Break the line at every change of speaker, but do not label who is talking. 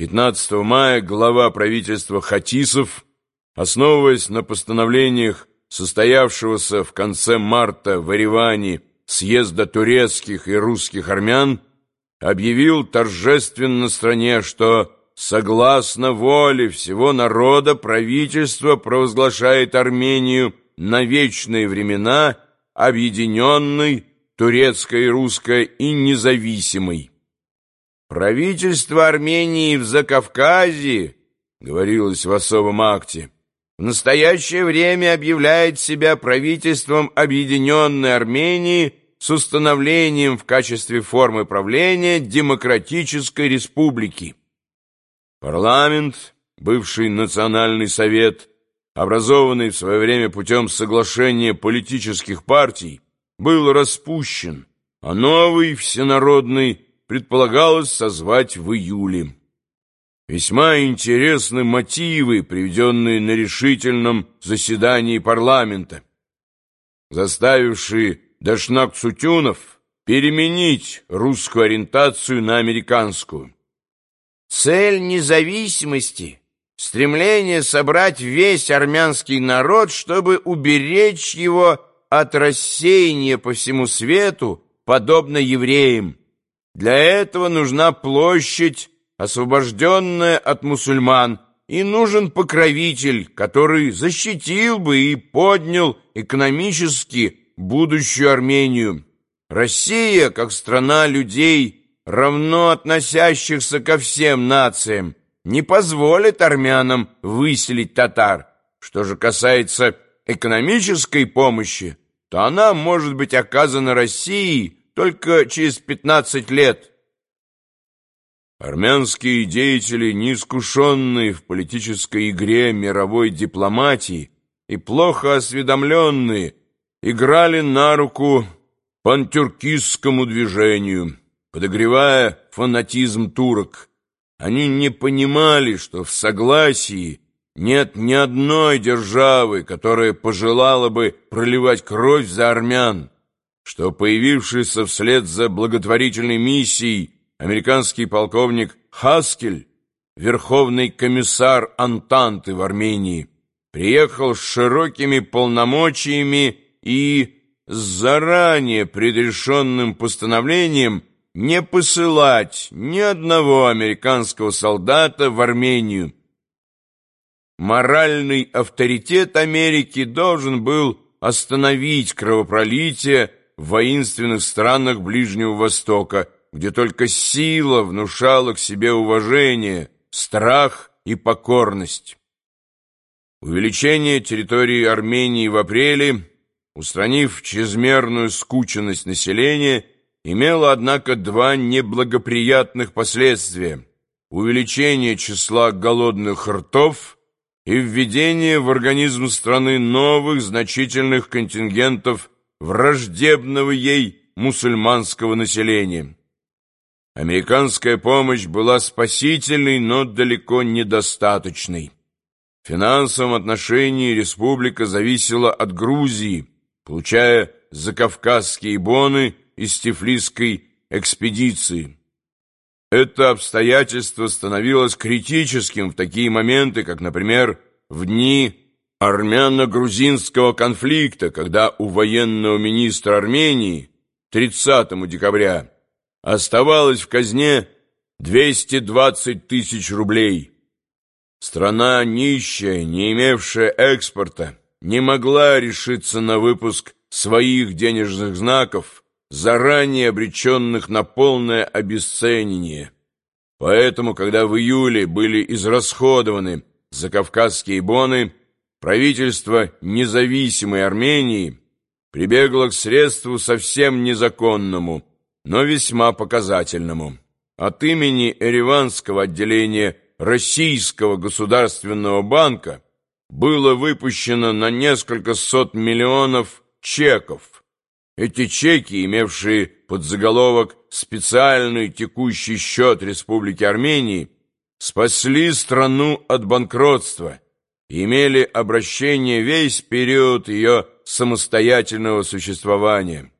15 мая глава правительства Хатисов, основываясь на постановлениях состоявшегося в конце марта в Ереване съезда турецких и русских армян, объявил торжественно стране, что согласно воле всего народа правительство провозглашает Армению на вечные времена объединенной турецкой и русской и независимой. Правительство Армении в Закавказье, говорилось в особом акте, в настоящее время объявляет себя правительством Объединенной Армении с установлением в качестве формы правления Демократической Республики. Парламент, бывший Национальный совет, образованный в свое время путем соглашения политических партий, был распущен, а новый, всенародный, предполагалось созвать в июле. Весьма интересны мотивы, приведенные на решительном заседании парламента, заставившие Дашнак Цутюнов переменить русскую ориентацию на американскую. Цель независимости — стремление собрать весь армянский народ, чтобы уберечь его от рассеяния по всему свету, подобно евреям. Для этого нужна площадь, освобожденная от мусульман, и нужен покровитель, который защитил бы и поднял экономически будущую Армению. Россия, как страна людей, равно относящихся ко всем нациям, не позволит армянам выселить татар. Что же касается экономической помощи, то она может быть оказана России только через 15 лет. Армянские деятели, неискушенные в политической игре мировой дипломатии и плохо осведомленные, играли на руку пантюркистскому движению, подогревая фанатизм турок. Они не понимали, что в согласии нет ни одной державы, которая пожелала бы проливать кровь за армян что появившийся вслед за благотворительной миссией американский полковник Хаскель, верховный комиссар Антанты в Армении, приехал с широкими полномочиями и с заранее предрешенным постановлением не посылать ни одного американского солдата в Армению. Моральный авторитет Америки должен был остановить кровопролитие воинственных странах Ближнего Востока, где только сила внушала к себе уважение, страх и покорность. Увеличение территории Армении в апреле, устранив чрезмерную скученность населения, имело, однако, два неблагоприятных последствия – увеличение числа голодных ртов и введение в организм страны новых значительных контингентов враждебного ей мусульманского населения. Американская помощь была спасительной, но далеко недостаточной. В финансовом отношении республика зависела от Грузии, получая закавказские боны из Тифлисской экспедиции. Это обстоятельство становилось критическим в такие моменты, как, например, в дни армяно-грузинского конфликта, когда у военного министра Армении 30 декабря оставалось в казне 220 тысяч рублей. Страна нищая, не имевшая экспорта, не могла решиться на выпуск своих денежных знаков, заранее обреченных на полное обесценивание. Поэтому, когда в июле были израсходованы закавказские боны, правительство независимой Армении прибегло к средству совсем незаконному, но весьма показательному. От имени Ереванского отделения Российского государственного банка было выпущено на несколько сот миллионов чеков. Эти чеки, имевшие под заголовок «Специальный текущий счет Республики Армении», спасли страну от банкротства – имели обращение весь период ее самостоятельного существования.